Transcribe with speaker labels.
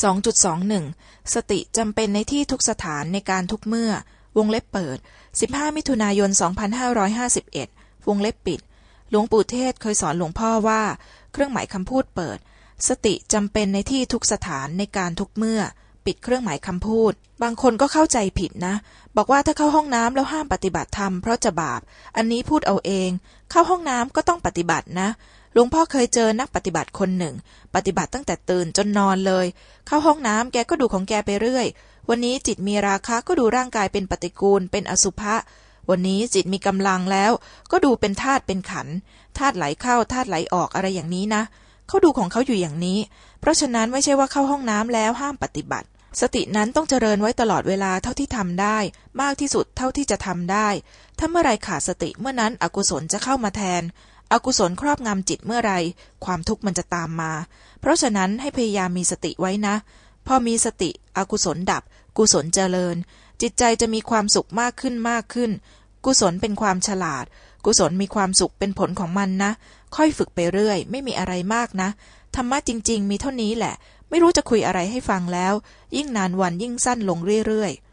Speaker 1: 2.21 สติจำเป็นในที่ทุกสถานในการทุกเมื่อ วงเล็บเปิด 15 มิถุนายน 2551 วงเล็บปิด หลวงปู่เทศเคยสอนหลวงพ่อว่า เครื่องหมายคำพูดเปิด สติจำเป็นในที่ทุกสถานในการทุกเมื่อ ปิดเครื่องหมายคำพูด บางคนก็เข้าใจผิดนะ บอกว่าถ้าเข้าห้องน้ำแล้วห้ามปฏิบัติธรรมเพราะจะบาป อันนี้พูดเอาเอง เข้าห้องน้ำก็ต้องปฏิบัตินะ หลวงพ่อเคยเจอนักปฏิบัติคนหนึ่ง ปฏิบัติตั้งแต่ตื่นจนนอนเลย เข้าห้องน้ำแกก็ดูของแกไปเรื่อย วันนี้จิตมีราคะก็ดูร่างกายเป็นปฏิกูล เป็นอสุภะวันนี้จิตมีกำลังแล้ว ก็ดูเป็นธาตุเป็นขันธ์ธาตุไหลเข้าธาตุไหลออกอะไรอย่างนี้นะเขาดูของเขาอยู่อย่างนี้ เพราะฉะนั้นไม่ใช่ว่าเข้าห้องน้ำแล้วห้ามปฏิบัติ สตินั้นต้องเจริญไว้ตลอดเวลาเท่าที่ทำได้ มากที่สุดเท่าที่จะทำได้ ถ้าเมื่อไรขาดสติเมื่อนั้นอกุศลจะเข้ามาแทน อกุศลครอบงำจิตเมื่อไร ความทุกข์มันจะตามมา เพราะฉะนั้นให้พยายามมีสติไว้นะ พอมีสติ อกุศลดับ กุศลเจริญ จิตใจจะมีความสุขมากขึ้นมากขึ้น กุศลเป็นความฉลาด กุศลมีความสุขเป็นผลของมันนะ ค่อยฝึกไปเรื่อย ไม่มีอะไรมากนะธรรมะจริง ๆ มีเท่านี้แหละ ไม่รู้จะคุยอะไรให้ฟังแล้ว ยิ่งนานวันยิ่งสั้นลงเรื่อยๆ